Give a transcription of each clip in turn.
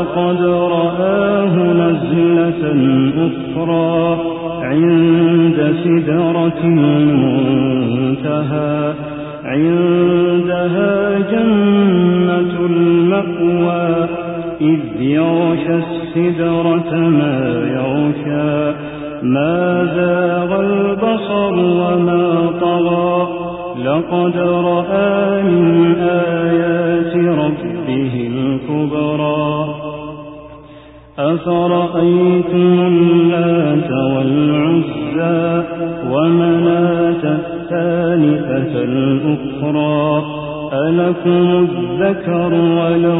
ولقد رآه نزلة أخرى عند سدرة المنتهى. عندها جنة المأوى إذ يغشى السدرة ما يغشى. ما زاغ البصر وما طغى. لقد رأى من آيات أفرأيتم اللات والعزى ومناة الثالثة الأخرى ألكم الذكر وله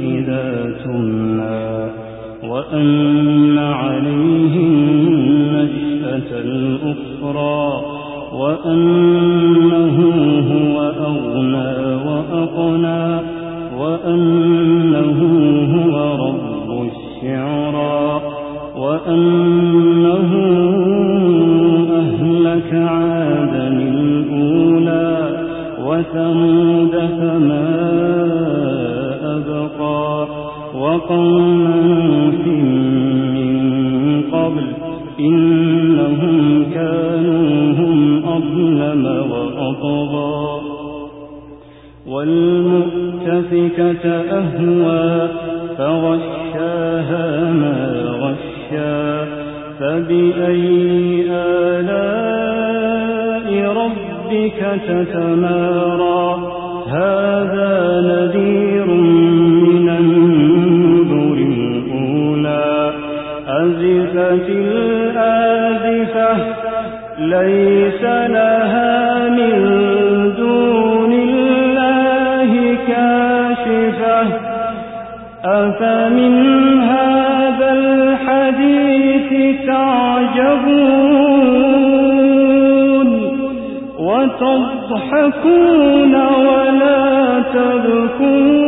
إذا تمنى وأن عليه النشأة الأخرى وأنه هو أغنى وأقنى وأنه هو رب الشعرى وأنه وقوم نوح من قبل إنهم كانوا هم أظلم وأطغى والمؤتفكة أهوى فغشاها ما غشا فبأي آلاء ربك تتمارى أزفت الآزفة ليس لها من دون الله كاشفة. أفمن هذا الحديث تعجبون؟ وتضحكون ولا تبكون؟